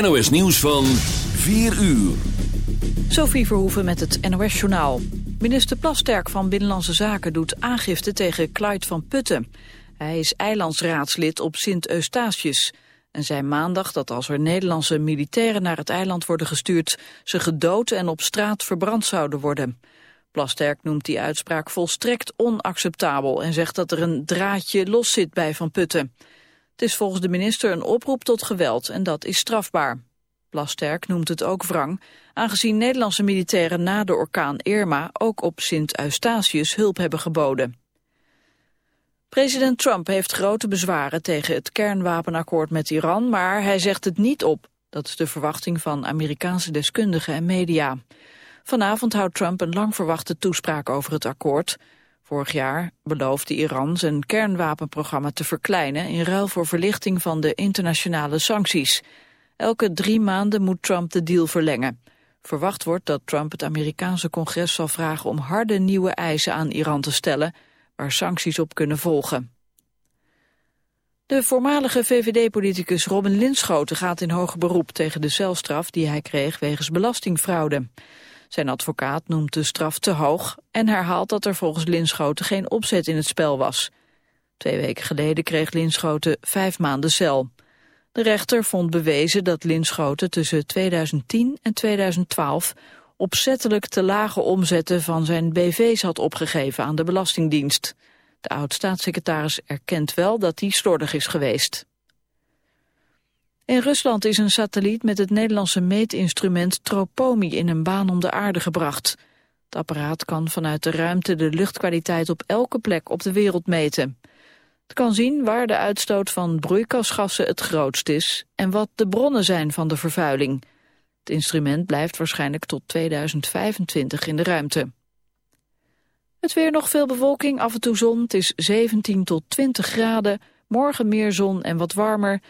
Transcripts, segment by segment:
NOS nieuws van 4 uur. Sophie Verhoeven met het NOS Journaal. Minister Plasterk van Binnenlandse Zaken doet aangifte tegen Clyde van Putten. Hij is eilandsraadslid op Sint-Eustatius en zei maandag dat als er Nederlandse militairen naar het eiland worden gestuurd, ze gedood en op straat verbrand zouden worden. Plasterk noemt die uitspraak volstrekt onacceptabel en zegt dat er een draadje los zit bij Van Putten. Het is volgens de minister een oproep tot geweld en dat is strafbaar. Plasterk noemt het ook wrang, aangezien Nederlandse militairen na de orkaan Irma ook op Sint-Eustatius hulp hebben geboden. President Trump heeft grote bezwaren tegen het kernwapenakkoord met Iran, maar hij zegt het niet op. Dat is de verwachting van Amerikaanse deskundigen en media. Vanavond houdt Trump een lang verwachte toespraak over het akkoord. Vorig jaar beloofde Iran zijn kernwapenprogramma te verkleinen... in ruil voor verlichting van de internationale sancties. Elke drie maanden moet Trump de deal verlengen. Verwacht wordt dat Trump het Amerikaanse congres zal vragen... om harde nieuwe eisen aan Iran te stellen... waar sancties op kunnen volgen. De voormalige VVD-politicus Robin Linschoten gaat in hoger beroep... tegen de celstraf die hij kreeg wegens belastingfraude. Zijn advocaat noemt de straf te hoog en herhaalt dat er volgens Linschoten geen opzet in het spel was. Twee weken geleden kreeg Linschoten vijf maanden cel. De rechter vond bewezen dat Linschoten tussen 2010 en 2012 opzettelijk te lage omzetten van zijn BV's had opgegeven aan de Belastingdienst. De oud-staatssecretaris erkent wel dat hij slordig is geweest. In Rusland is een satelliet met het Nederlandse meetinstrument Tropomi in een baan om de aarde gebracht. Het apparaat kan vanuit de ruimte de luchtkwaliteit op elke plek op de wereld meten. Het kan zien waar de uitstoot van broeikasgassen het grootst is en wat de bronnen zijn van de vervuiling. Het instrument blijft waarschijnlijk tot 2025 in de ruimte. Het weer nog veel bewolking, af en toe zon. Het is 17 tot 20 graden. Morgen meer zon en wat warmer.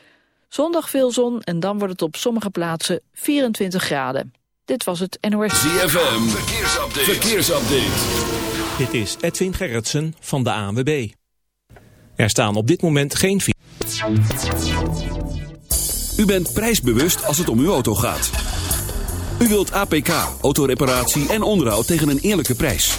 Zondag veel zon en dan wordt het op sommige plaatsen 24 graden. Dit was het NOS. ZFM, verkeersupdate. verkeersupdate. Dit is Edwin Gerritsen van de ANWB. Er staan op dit moment geen... U bent prijsbewust als het om uw auto gaat. U wilt APK, autoreparatie en onderhoud tegen een eerlijke prijs.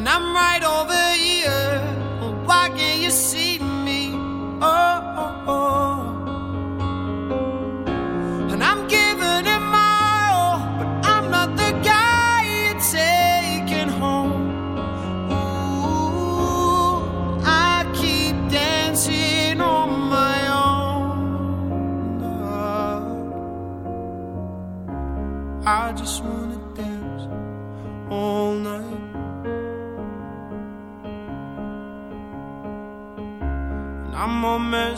and I'm right over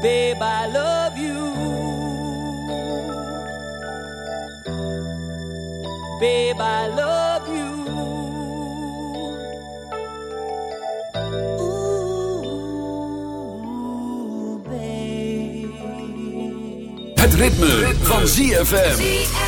babe, I love you. Babe, I love you. Ooh, babe. Het ritme, ritme. van ZFM.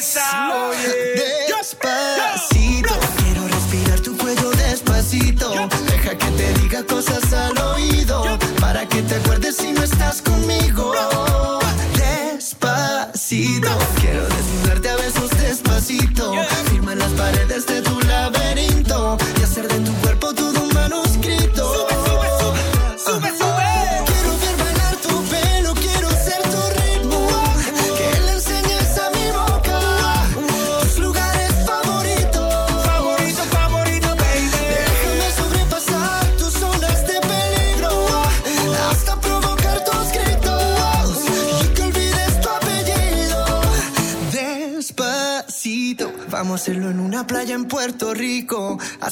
cabeza, oye.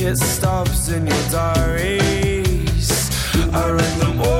ticket stops in your diaries. I read them all.